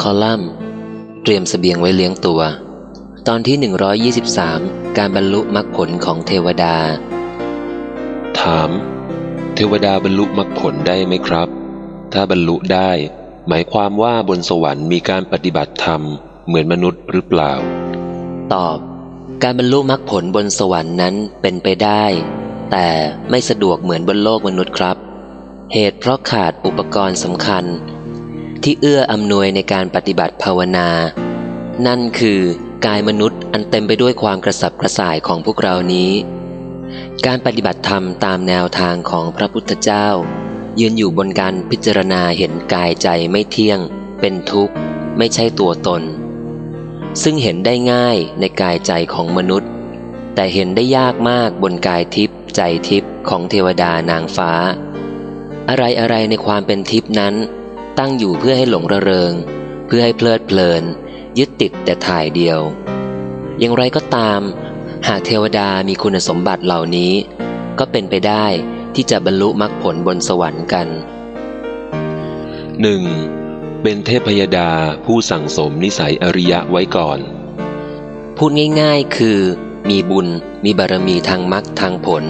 คอลัมน์ เตรียมสเสบียงไว้เลี้ยงตัว ตอนที่ 123 การบรรลุมรรคผลของเทวดา ถาม เทวดาบรรลุมรรคผลได้ไหมครับ ถ้าบรรลุได้ หมายความว่าบนสวรรค์มีการปฏิบัติธรรมเหมือนมนุษย์หรือเปล่า ตอบ การบรรลุมรรคผลบนสวรรค์นั้นเป็นไปได้ แต่ไม่สะดวกเหมือนบนโลกมนุษย์ครับ เหตุเพราะขาดอุปกรณ์สำคัญ ที่เอื้ออำนวยในการปฏิบัติภาวนา นั่นคือกายมนุษย์อันเต็มไปด้วยความกระสับกระส่ายของพวกเรานี้ การปฏิบัติธรรมตามแนวทางของพระพุทธเจ้า ยืนอยู่บนการพิจารณาเห็นกายใจไม่เที่ยง เป็นทุกข์ ไม่ใช่ตัวตน ซึ่งเห็นได้ง่ายในกายใจของมนุษย์ แต่เห็นได้ยากมากบนกายทิพย์ใจทิพย์ของเทวดานางฟ้า อะไรอะไรในความเป็นทิพย์นั้น ตั้งอยู่เพื่อให้หลงระเริง เพื่อให้เพลิดเพลิน ยึดติดแต่ถ่ายเดียว อย่างไรก็ตาม หากเทวดามีคุณสมบัติเหล่านี้ ก็เป็นไปได้ที่จะบรรลุมรรคผลบนสวรรค์กัน 1. เป็นเทพยดาผู้สั่งสมนิสัยอริยะไว้ก่อน พูดง่ายๆ คือ มีบุญมีบารมีทางมรรคทางผล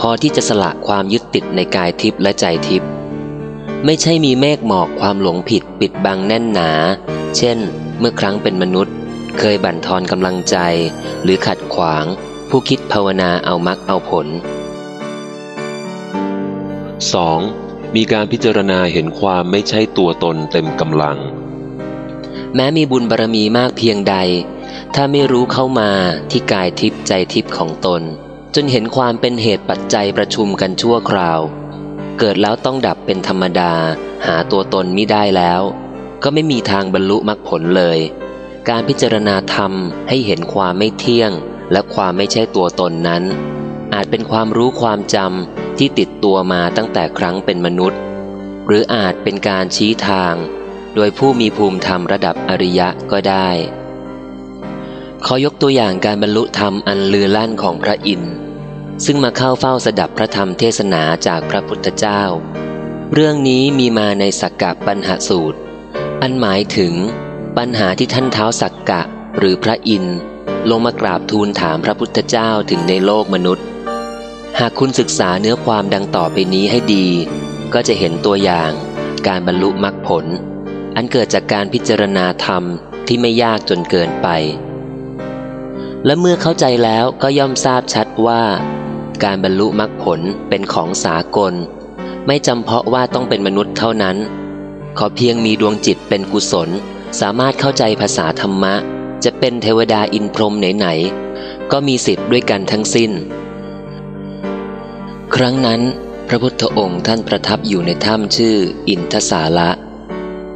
พอที่จะสละความยึดติดในกายทิพย์และใจทิพย์ ไม่ใช่มีเมฆหมอกความหลงผิดปิดบังแน่นหนา เช่น เมื่อครั้งเป็นมนุษย์ เคยบั่นทอนกำลังใจ หรือขัดขวาง ผู้คิดภาวนาเอามรรคเอาผล 2. มีการพิจารณาเห็นความไม่ใช่ตัวตนเต็มกำลัง แม้มีบุญบารมีมากเพียงใด ถ้าไม่รู้เข้ามาที่กายทิพย์ใจทิพย์ของตน จนเห็นความเป็นเหตุปัจจัยประชุมกันชั่วคราว เกิดแล้วต้องดับเป็นธรรมดา หาตัวตนมิได้แล้ว ก็ไม่มีทางบรรลุมรรคผลเลย การพิจารณาธรรมให้เห็นความไม่เที่ยง และความไม่ใช่ตัวตนนั้น อาจเป็นความรู้ความจำที่ติดตัวมาตั้งแต่ครั้งเป็นมนุษย์ หรืออาจเป็นการชี้ทาง โดยผู้มีภูมิธรรมระดับอริยะก็ได้ขอยกตัวอย่างการบรรลุธรรมอันลือลั่นของพระอินทร์ ซึ่งมาเข้าเฝ้าสดับพระธรรมเทศนาจากพระพุทธเจ้า เรื่องนี้มีมาในสักกะปัญหาสูตร อันหมายถึง ปัญหาที่ท่านเท้าสักกะหรือพระอินทร์ลงมากราบทูลถามพระพุทธเจ้าถึงในโลกมนุษย์ หากคุณศึกษาเนื้อความดังต่อไปนี้ให้ดี ก็จะเห็นตัวอย่างการบรรลุมรรคผล อันเกิดจากการพิจารณาธรรมที่ไม่ยากจนเกินไป และเมื่อเข้าใจแล้วก็ย่อมทราบชัดว่า การบรรลุมรรคผลเป็นของสากล ไม่จำเพาะว่าต้องเป็นมนุษย์เท่านั้น ขอเพียงมีดวงจิตเป็นกุศล สามารถเข้าใจภาษาธรรมะ จะเป็นเทวดาอินพรหมไหนๆ ก็มีสิทธิ์ด้วยกันทั้งสิ้น ครั้งนั้นพระพุทธองค์ท่านประทับอยู่ในถ้ำชื่อ อินทสาละ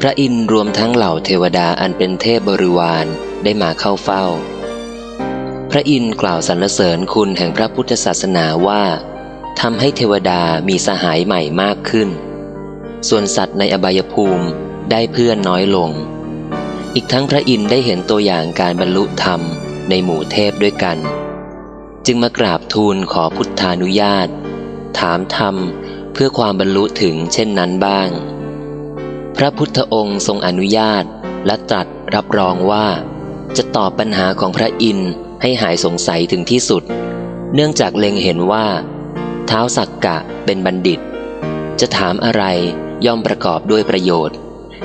พระอินรวมทั้งเหล่าเทวดาอันเป็นเทพบริวารได้มาเข้าเฝ้า ระอินทร์กล่าวสรรเสริญคุณแห่งพระพุทธศาสนาว่าทำให้เทวดามีสหายใหม่มากขึ้น ส่วนสัตว์ในอบายภูมิได้เพื่อนน้อยลง อีกทั้งพระอินทร์ได้เห็นตัวอย่างการบรรลุธรรมในหมู่เทพด้วยกัน จึงมากราบทูลขอพุทธานุญาต ถามธรรมเพื่อความบรรลุถึงเช่นนั้นบ้าง พระพุทธองค์ทรงอนุญาตและตรัสรับรองว่า จะตอบปัญหาของพระอินทร์ ให้หายสงสัยถึงที่สุด เนื่องจากเล็งเห็นว่าเท้าสักกะเป็นบัณฑิต จะถามอะไรย่อมประกอบด้วยประโยชน์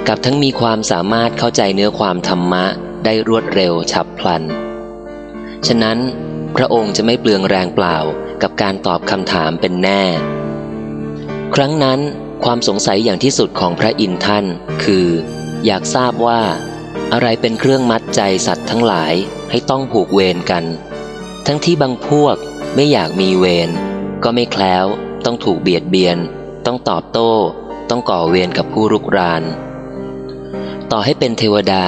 กับทั้งมีความสามารถเข้าใจเนื้อความธรรมะได้รวดเร็วฉับพลัน ฉะนั้นพระองค์จะไม่เปลืองแรงเปล่ากับการตอบคำถามเป็นแน่ ครั้งนั้นความสงสัยอย่างที่สุดของพระอินทร์ท่าน คือ อยากทราบว่า อะไรเป็นเครื่องมัดใจสัตว์ทั้งหลายให้ต้องผูกเวรกัน ทั้งที่บางพวกไม่อยากมีเวรก็ไม่แคล้วต้องถูกเบียดเบียน ต้องตอบโต้ ต้องก่อเวรกับผู้รุกราน ต่อให้เป็นเทวดา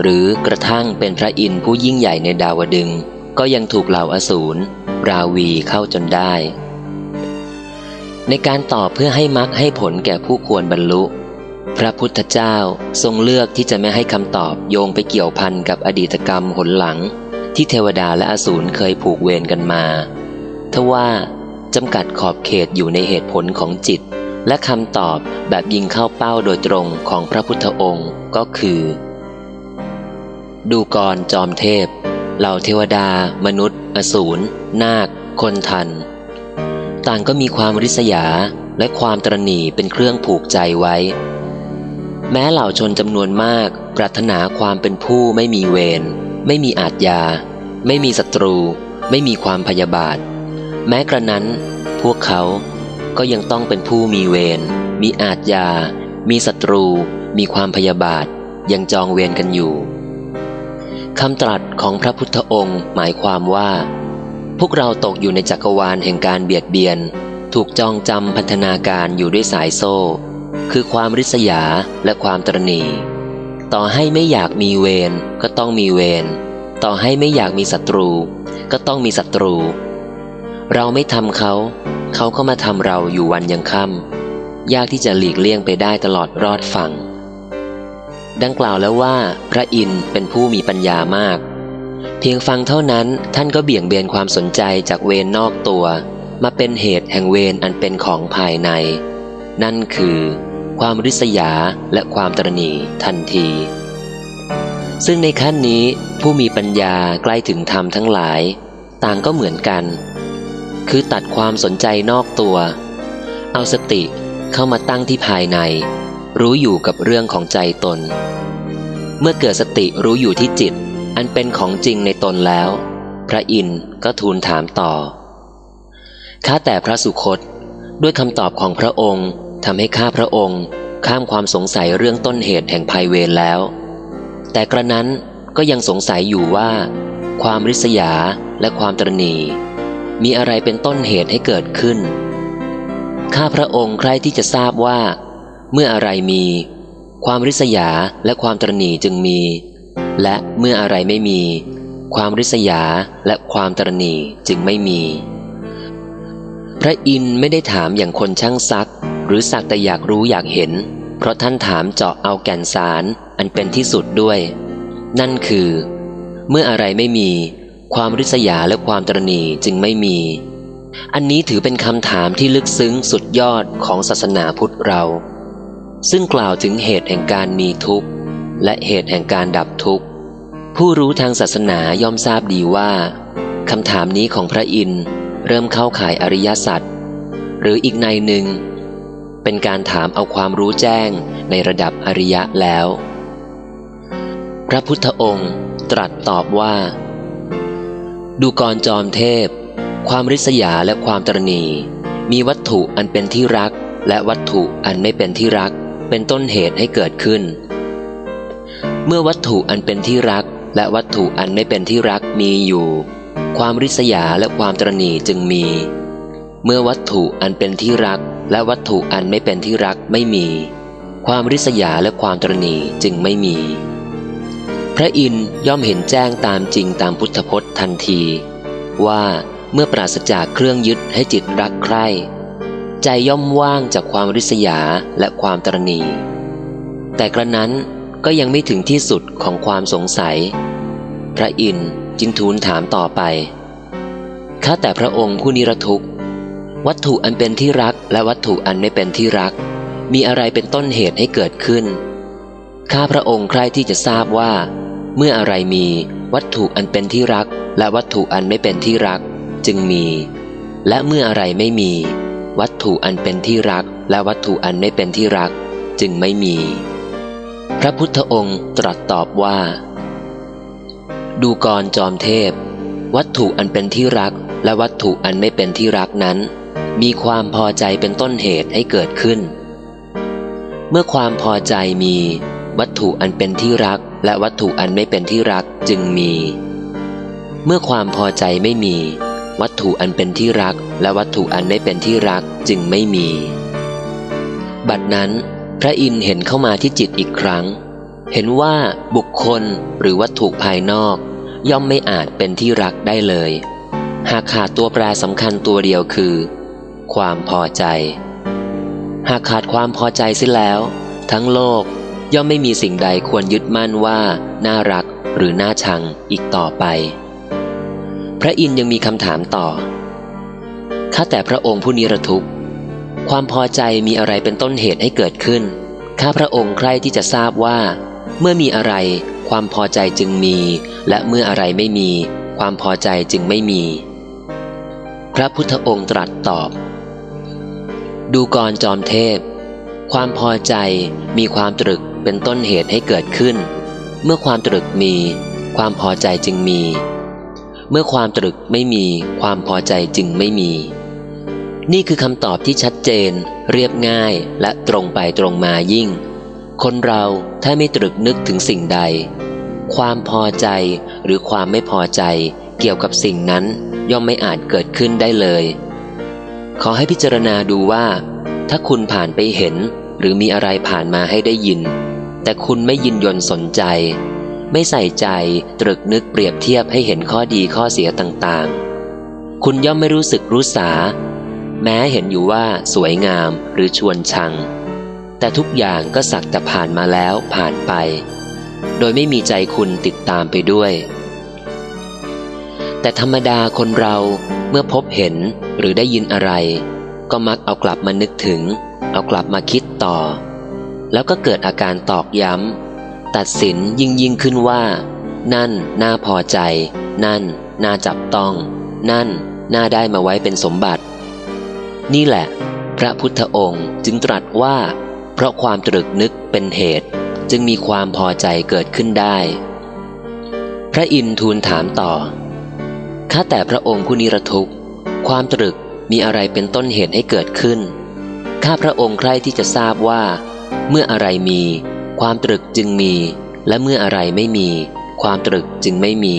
หรือกระทั่งเป็นพระอินทร์ผู้ยิ่งใหญ่ในดาวดึง ก็ยังถูกเหล่าอสูรราวีเข้าจนได้ ในการตอบเพื่อให้มรรคให้ผลแก่ผู้ควรบรรลุ พระพุทธเจ้าทรงเลือกที่จะไม่ให้คำตอบโยงไปเกี่ยวพันกับอดีตกรรมหนหลัง ที่เทวดาและอสูรเคยผูกเวรกันมาทว่าจำกัดขอบเขตอยู่ในเหตุผลของจิต และคำตอบแบบยิงเข้าเป้าโดยตรงของพระพุทธองค์ก็คือ ดูกรจอมเทพ เหล่าเทวดา มนุษย์ อสูรนาค คนทัน ต่างก็มีความริษยาและความตรณีเป็นเครื่องผูกใจไว้ แม้เหล่าชนจำนวนมากปรารถนาความเป็นผู้ไม่มีเวร ไม่มีอาทยา ไม่มีศัตรู ไม่มีความพยาบาท แม้กระนั้น พวกเขาก็ยังต้องเป็นผู้มีเวร มีอาทยา มีศัตรู มีความพยาบาท ยังจองเวรกันอยู่คำตรัสของพระพุทธองค์หมายความว่า พวกเราตกอยู่ในจักรวาลแห่งการเบียดเบียน ถูกจองจำพันธนาการอยู่ด้วยสายโซ่ คือความริษยาและความตรณี ต่อให้ไม่อยากมีเวรก็ต้องมีเวรต่อให้ไม่อยากมีศัตรู ก็ต้องมีศัตรู เราไม่ทำเขา เขาก็มาทำเราอยู่วันยังค่ำยากที่จะหลีกเลี่ยงไปได้ตลอดรอดฝั่ง ดังกล่าวแล้วว่า พระอินทร์เป็นผู้มีปัญญามาก เพียงฟังเท่านั้นท่านก็เบี่ยงเบนความสนใจจากเวรนนอกตัว มาเป็นเหตุแห่งเวรอันเป็นของภายใน นั่นคือ ความริษยาและความตรณีทันที ซึ่งในขั้นนี้ผู้มีปัญญาใกล้ถึงธรรมทั้งหลาย ต่างก็เหมือนกัน คือตัดความสนใจนอกตัว เอาสติเข้ามาตั้งที่ภายใน รู้อยู่กับเรื่องของใจตน เมื่อเกิดสติรู้อยู่ที่จิต อันเป็นของจริงในตนแล้ว พระอินทร์ก็ทูลถามต่อข้าแต่พระสุคตด้วยคำตอบของพระองค์ ทำให้ข้าพระองค์ข้ามความสงสัยเรื่องต้นเหตุแห่งภัยเวรแล้ว แต่กระนั้นก็ยังสงสัยอยู่ว่า ความริษยาและความตรณีมีอะไรเป็นต้นเหตุให้เกิดขึ้น ข้าพระองค์ใครที่จะทราบว่า เมื่ออะไรมี ความริษยาและความตรณีจึงมี และเมื่ออะไรไม่มี ความริษยาและความตรณีจึงไม่มี พระอินทร์ไม่ได้ถามอย่างคนช่างซัก หรือสักแต่อยากรู้อยากเห็น เพราะท่านถามเจาะเอาแก่นสารอันเป็นที่สุดด้วย นั่นคือ เมื่ออะไรไม่มี ความริษยาและความตรณีจึงไม่มี อันนี้ถือเป็นคำถามที่ลึกซึ้งสุดยอดของศาสนาพุทธเรา ซึ่งกล่าวถึงเหตุแห่งการมีทุกข์ และเหตุแห่งการดับทุกข์ผู้รู้ทางศาสนาย่อมทราบดีว่าคำถามนี้ของพระอินทร์เริ่มเข้าข่ายอริยสัจหรืออีกในหนึ่ง เป็นการถามเอาความรู้แจ้งในระดับอริยะแล้ว พระพุทธองค์ตรัสตอบว่า ดูกรจอมเทพ ความริษยาและความตรณี มีวัตถุอันเป็นที่รัก และวัตถุอันไม่เป็นที่รัก เป็นต้นเหตุให้เกิดขึ้น เมื่อวัตถุอันเป็นที่รัก และวัตถุอันไม่เป็นที่รักมีอยู่ ความริษยาและความตรณีจึงมี เมื่อวัตถุอันเป็นที่รัก และวัตถุอันไม่เป็นที่รักไม่มี ความริษยาและความตรณีจึงไม่มี พระอินย่อมเห็นแจ้งตามจริงตามพุทธพจน์ทันที ว่าเมื่อปราศจากเครื่องยึดให้จิตรักใคร่ ใจย่อมว่างจากความริษยาและความตรณี แต่กระนั้นก็ยังไม่ถึงที่สุดของความสงสัย พระอินจึงทูลถามต่อไปข้าแต่พระองค์ผู้นิรทุกข์ วัตถุอันเป็นที่รักและวัตถุอันไม่เป็นที่รัก มีอะไรเป็นต้นเหตุให้เกิดขึ้น ข้าพระองค์ใคร่ที่จะทราบว่า เมื่ออะไรมีวัตถุอันเป็นที่รัก และวัตถุอันไม่เป็นที่รัก จึงมี และเมื่ออะไรไม่มี วัตถุอันเป็นที่รัก และวัตถุอันไม่เป็นที่รัก จึงไม่มี พระพุทธองค์ตรัสตอบว่า ดูกรจอมเทพ วัตถุอันเป็นที่รักและวัตถุอันไม่เป็นที่รักนั้น มีความพอใจเป็นต้นเหตุให้เกิดขึ้น เมื่อความพอใจมี วัตถุอันเป็นที่รัก และวัตถุอันไม่เป็นที่รักจึงมี เมื่อความพอใจไม่มี วัตถุอันเป็นที่รัก และวัตถุอันไม่เป็นที่รักจึงไม่มี บัดนั้น พระอินทร์เห็นเข้ามาที่จิตอีกครั้ง เห็นว่าบุคคลหรือวัตถุภายนอก ย่อมไม่อาจเป็นที่รักได้เลย หากขาดตัวแปรสำคัญตัวเดียวคือ ความพอใจ หากขาดความพอใจเสียแล้ว ทั้งโลกย่อมไม่มีสิ่งใดควรยึดมั่นว่า น่ารักหรือน่าชังอีกต่อไป พระอินยังมีคำถามต่อ ข้าแต่พระองค์ผู้นิรทุกข์ ความพอใจมีอะไรเป็นต้นเหตุให้เกิดขึ้น ข้าพระองค์ใคร่ที่จะทราบว่า เมื่อมีอะไร ความพอใจจึงมี และเมื่ออะไรไม่มี ความพอใจจึงไม่มี พระพุทธองค์ตรัสตอบ ดูกรจอมเทพ ความพอใจมีความตรึกเป็นต้นเหตุให้เกิดขึ้น เมื่อความตรึกมี ความพอใจจึงมี เมื่อความตรึกไม่มี ความพอใจจึงไม่มี นี่คือคำตอบที่ชัดเจน เรียบง่ายและตรงไปตรงมายิ่ง คนเราถ้าไม่ตรึกนึกถึงสิ่งใด ความพอใจหรือความไม่พอใจเกี่ยวกับสิ่งนั้นย่อมไม่อาจเกิดขึ้นได้เลย ขอให้พิจารณาดูว่า ถ้าคุณผ่านไปเห็น หรือมีอะไรผ่านมาให้ได้ยิน แต่คุณไม่ยินยนสนใจ ไม่ใส่ใจตรึกนึกเปรียบเทียบให้เห็นข้อดีข้อเสียต่างๆ คุณย่อมไม่รู้สึกรู้สา แม้เห็นอยู่ว่าสวยงามหรือชวนชัง แต่ทุกอย่างก็สักแต่ผ่านมาแล้วผ่านไป โดยไม่มีใจคุณติดตามไปด้วย แต่ธรรมดาคนเรา มื่อพบเห็นหรือได้ยินอะไร ก็มักเอากลับมานึกถึง เอากลับมาคิดต่อ แล้วก็เกิดอาการตอกย้ำ ตัดสินยิ่งยิ่งขึ้นว่า นั่น น่าพอใจ นั่น น่าจับต้อง นั่น น่าได้มาไว้เป็นสมบัติ นี่แหละ พระพุทธองค์จึงตรัสว่า เพราะความตรึกนึกเป็นเหตุ จึงมีความพอใจเกิดขึ้นได้ พระอินทูลถามต่อ ข้าแต่พระองค์ผู้นิรทุกข์ ความตรึกมีอะไรเป็นต้นเหตุให้เกิดขึ้น ข้าพระองค์ใคร่ที่จะทราบว่า เมื่ออะไรมี ความตรึกจึงมี และเมื่ออะไรไม่มี ความตรึกจึงไม่มี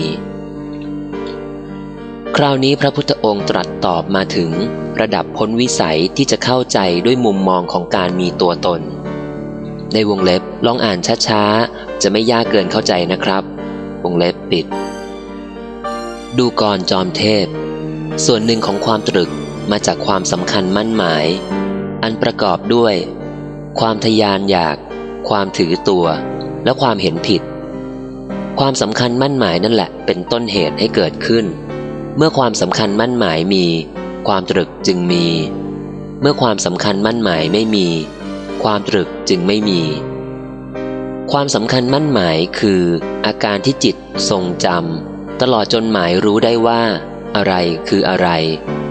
คราวนี้พระพุทธองค์ตรัสตอบมาถึง ระดับพ้นวิสัยที่จะเข้าใจด้วยมุมมองของการมีตัวตน ในวงเล็บลองอ่านช้าๆ จะไม่ยากเกินเข้าใจนะครับ วงเล็บปิด ดูกรจอมเทพ ส่วนหนึ่งของความตรึกมาจากความสำคัญมั่นหมาย อันประกอบด้วย ความทยานอยาก ความถือตัว และความเห็นผิด ความสำคัญมั่นหมายนั่นแหละ เป็นต้นเหตุให้เกิดขึ้น เมื่อความสำคัญมั่นหมายมี ความตรึกจึงมี เมื่อความสำคัญมั่นหมายไม่มี ความตรึกจึงไม่มีความสำคัญมั่นหมายคือ อาการที่จิตทรงจำ ตลอดจนหมายรู้ได้ว่า อะไรคืออะไร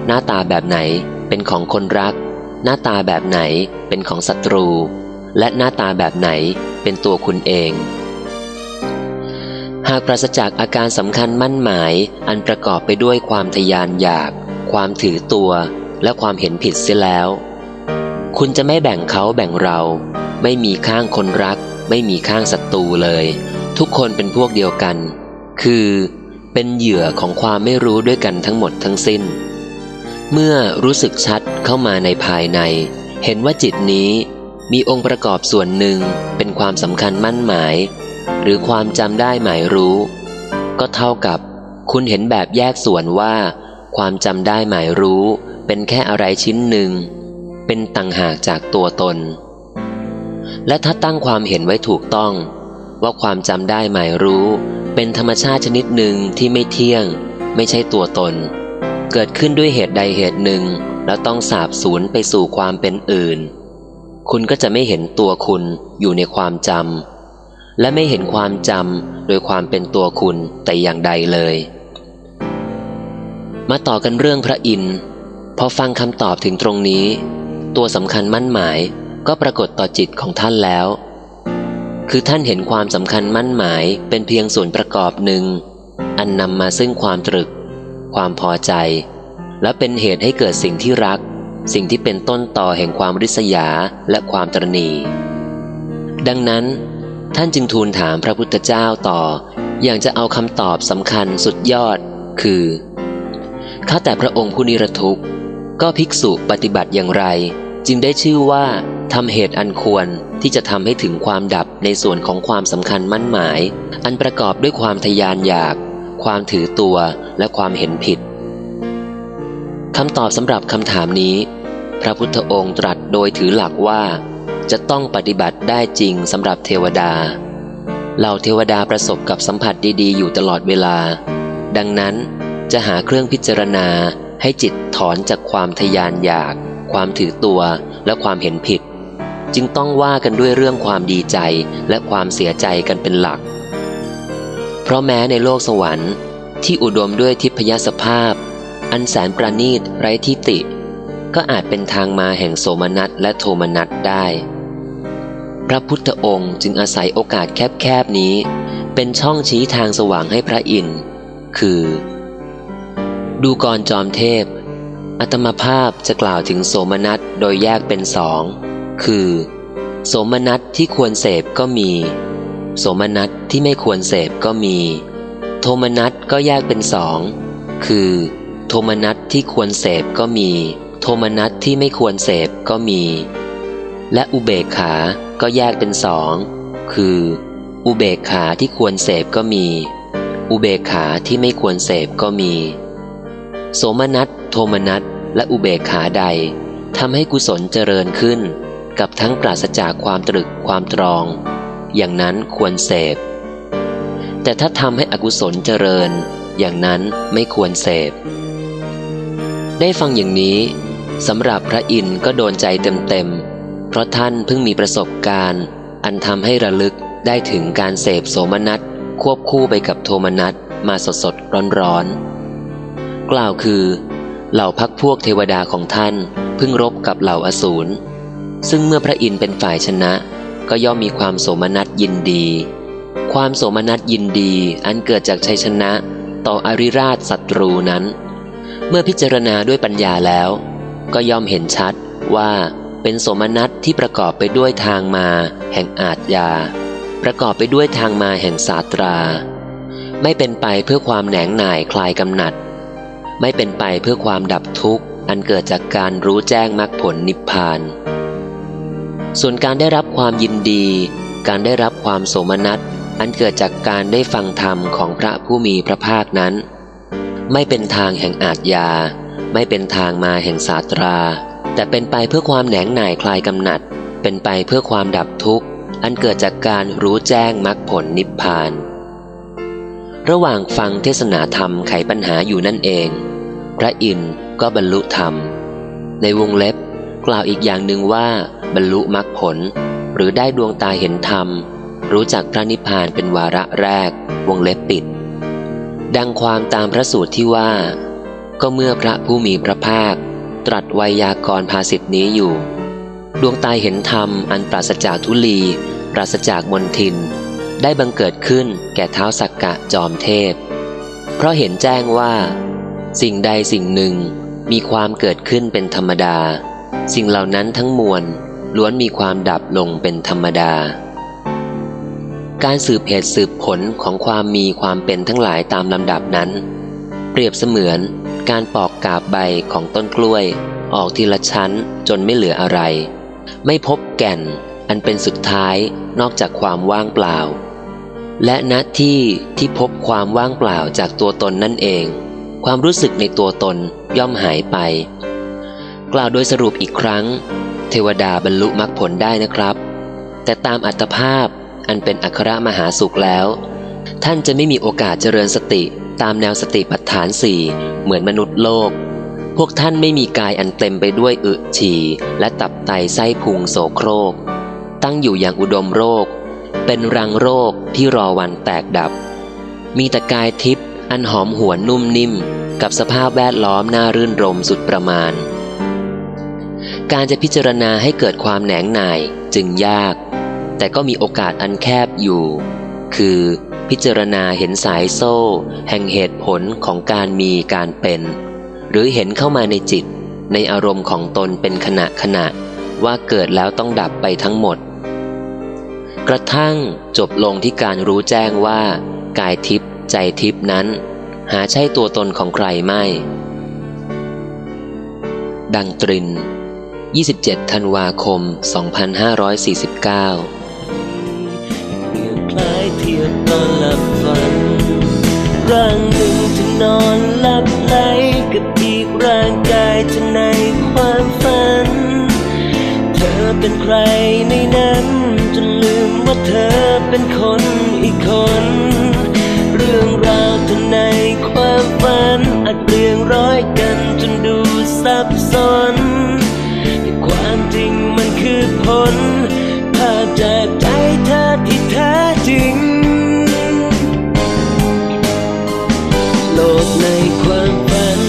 หน้าตาแบบไหนเป็นของคนรัก หน้าตาแบบไหนเป็นของศัตรู และหน้าตาแบบไหนเป็นตัวคุณเอง หากปราศจากอาการสำคัญมั่นหมายอันประกอบไปด้วยความทยานอยาก ความถือตัว และความเห็นผิดเสียแล้ว คุณจะไม่แบ่งเขาแบ่งเรา ไม่มีข้างคนรัก ไม่มีข้างศัตรูเลย ทุกคนเป็นพวกเดียวกัน คือ เป็นเหยื่อของความไม่รู้ด้วยกันทั้งหมดทั้งสิ้น เมื่อรู้สึกชัดเข้ามาในภายใน เห็นว่าจิตนี้มีองค์ประกอบส่วนหนึ่งเป็นความสำคัญมั่นหมาย หรือความจำได้หมายรู้ ก็เท่ากับคุณเห็นแบบแยกส่วนว่า ความจำได้หมายรู้ เป็นแค่อะไรชิ้นหนึ่ง เป็นต่างหากจากตัวตน และถ้าตั้งความเห็นไว้ถูกต้อง ว่าความจำได้หมายรู้ เป็นธรรมชาติชนิดหนึ่งที่ไม่เที่ยง ไม่ใช่ตัวตน เกิดขึ้นด้วยเหตุใดเหตุหนึ่ง แล้วต้องสาบสูญไปสู่ความเป็นอื่น คุณก็จะไม่เห็นตัวคุณอยู่ในความจำและไม่เห็นความจำโดยความเป็นตัวคุณแต่อย่างใดเลย มาต่อกันเรื่องพระอินทร์พอฟังคำตอบถึงตรงนี้ ตัวสำคัญมั่นหมายก็ปรากฏต่อจิตของท่านแล้ว คือท่านเห็นความสำคัญมั่นหมายเป็นเพียงส่วนประกอบหนึ่ง อันนำมาซึ่งความตรึก ความพอใจ และเป็นเหตุให้เกิดสิ่งที่รัก สิ่งที่เป็นต้นต่อแห่งความริษยาและความตรณี ดังนั้น ท่านจึงทูลถามพระพุทธเจ้าต่อ อย่างจะเอาคำตอบสำคัญสุดยอด คือข้าแต่พระองค์ผู้นิรทุกข์ ก็ภิกษุปฏิบัติอย่างไร จึงได้ชื่อว่า ทำเหตุอันควรที่จะทำให้ถึงความดับในส่วนของความสำคัญมั่นหมาย อันประกอบด้วยความทยานอยาก ความถือตัวและความเห็นผิดคำตอบสำหรับคำถามนี้ พระพุทธองค์ตรัสโดยถือหลักว่า จะต้องปฏิบัติได้จริงสำหรับเทวดาเหล่าเทวดาประสบกับสัมผัสดีๆ อยู่ตลอดเวลา ดังนั้นจะหาเครื่องพิจารณาให้จิตถอนจากความทยานอยาก ความถือตัวและความเห็นผิด จึงต้องว่ากันด้วยเรื่องความดีใจและความเสียใจกันเป็นหลัก เพราะแม้ในโลกสวรรค์ ที่อุดมด้วยทิพยสภาพ อันแสนประณีตไร้ทิติ ก็อาจเป็นทางมาแห่งโสมนัสและโทมนัสได้ พระพุทธองค์จึงอาศัยโอกาสแคบๆนี้ เป็นช่องชี้ทางสว่างให้พระอินทร์คือ ดูกรจอมเทพอัตมภาพจะกล่าวถึงโสมนัสโดยแยกเป็นสอง คือ โสมนัสที่ควรเสพก็มี โสมนัสที่ไม่ควรเสพก็มี โทมนัสก็แยกเป็นสอง คือ โทมนัสที่ควรเสพก็มี โทมนัสที่ไม่ควรเสพก็มี และอุเบกขา ก็แยกเป็นสอง คือ อุเบกขาที่ควรเสพก็มี อุเบกขาที่ไม่ควรเสพก็มี โสมนัส โทมนัส และอุเบกขาใดทำให้กุศลเจริญขึ้น กับทั้งปราศจากความตรึกความตรอง อย่างนั้นควรเสพ แต่ถ้าทำให้อกุศลเจริญ อย่างนั้นไม่ควรเสพ ได้ฟังอย่างนี้สำหรับพระอินทร์ก็โดนใจเต็มๆ เพราะท่านเพิ่งมีประสบการณ์ อันทำให้ระลึกได้ถึงการเสพโสมนัสควบคู่ไปกับโทมนัสมาสดสดร้อนร้อนกล่าวคือ เหล่าพักพวกเทวดาของท่าน เพิ่งรบกับเหล่าอสูร ซึ่งเมื่อพระอินทร์เป็นฝ่ายชนะ ก็ย่อมมีความโสมนัสยินดี ความโสมนัสยินดีอันเกิดจากชัยชนะต่ออริราชศัตรูนั้น เมื่อพิจารณาด้วยปัญญาแล้ว ก็ย่อมเห็นชัดว่าเป็นโสมนัสที่ประกอบไปด้วยทางมาแห่งอาทยา ประกอบไปด้วยทางมาแห่งศาตรา ไม่เป็นไปเพื่อความแหนงหน่ายคลายกำหนัด ไม่เป็นไปเพื่อความดับทุกข์อันเกิดจากการรู้แจ้งมรรคผลนิพพาน ส่วนการได้รับความยินดี การได้รับความโสมนัส อันเกิดจากการได้ฟังธรรมของพระผู้มีพระภาคนั้น ไม่เป็นทางแห่งอาทยา ไม่เป็นทางมาแห่งศาตรา แต่เป็นไปเพื่อความแหนงหน่ายคลายกำหนัด เป็นไปเพื่อความดับทุกข์ อันเกิดจากการรู้แจ้งมรรคผลนิพพาน ระหว่างฟังเทศนาธรรมไขปัญหาอยู่นั่นเอง พระอินทร์ก็บรรลุธรรม ในวงเล็บ กล่าวอีกอย่างหนึ่งว่า บรรลุมรรคผล หรือได้ดวงตาเห็นธรรม รู้จักพระนิพพานเป็นวาระแรก วงเล็บปิด ดังความตามพระสูตรที่ว่า ก็เมื่อพระผู้มีพระภาค ตรัสไวยากรภาสิทธินี้อยู่ ดวงตาเห็นธรรมอันปราศจากทุลี ปราศจากมนทิน ได้บังเกิดขึ้นแก่เท้าสักกะจอมเทพ เพราะเห็นแจ้งว่า สิ่งใดสิ่งหนึ่งมีความเกิดขึ้นเป็นธรรมดา สิ่งเหล่านั้นทั้งมวลล้วนมีความดับลงเป็นธรรมดา การสืบเหตุสืบผลของความมีความเป็นทั้งหลายตามลำดับนั้น เปรียบเสมือนการปอกกาบใบของต้นกล้วย ออกทีละชั้นจนไม่เหลืออะไร ไม่พบแก่นอันเป็นสุดท้ายนอกจากความว่างเปล่า และณที่ที่พบความว่างเปล่าจากตัวตนนั่นเอง ความรู้สึกในตัวตนย่อมหายไป กล่าวโดยสรุปอีกครั้ง เทวดาบรรลุมรรคผลได้นะครับ แต่ตามอัตภาพอันเป็นอัครมหาสุขแล้ว ท่านจะไม่มีโอกาสเจริญสติตามแนวสติปัฏฐานสี่เหมือนมนุษย์โลก พวกท่านไม่มีกายอันเต็มไปด้วยอึฉี่และตับไตไส้พุงโสโครก ตั้งอยู่อย่างอุดมโรค เป็นรังโรคที่รอวันแตกดับ มีแต่กายทิพย์อันหอมหวนนุ่มนิ่ม กับสภาพแวดล้อมน่ารื่นรมสุดประมาณ การจะพิจารณาให้เกิดความแหนงหน่ายจึงยาก แต่ก็มีโอกาสอันแคบอยู่ คือพิจารณาเห็นสายโซ่ แห่งเหตุผลของการมีการเป็น หรือเห็นเข้ามาในจิต ในอารมณ์ของตนเป็นขณะขณะ ว่าเกิดแล้วต้องดับไปทั้งหมด กระทั่งจบลงที่การรู้แจ้งว่า กายทิพย์ใจทิพย์นั้น หาใช่ตัวตนของใครไม่ ดังตริน 27 ธันวาคม 2549 คล้ายเทียบตอนหลับฝัน ร่างหนึ่งจะนอนหลับไหลกับอีกร่างกายจะในความฝัน เธอเป็นใครในนั้นจนลืมว่าเธอเป็นคนอีกคน เรื่องราวเธอในความฝันอาจเรียงร้อยกันจนดูซับซ้อน นถ้าจะได้เธอที่แท้จริง โลกในความฝัน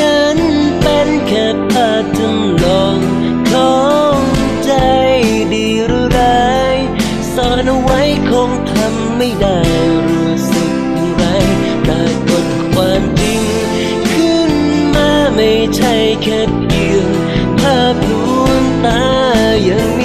นั้นเป็นแค่ภาพจำลองของใจดีหรือรซ่อนเอาไว้คงทำไม่ได้รู้สึกไรปรากฏความจริง ขึ้นมาไม่ใช่แค่เพียงภาพลวงตาอย่าง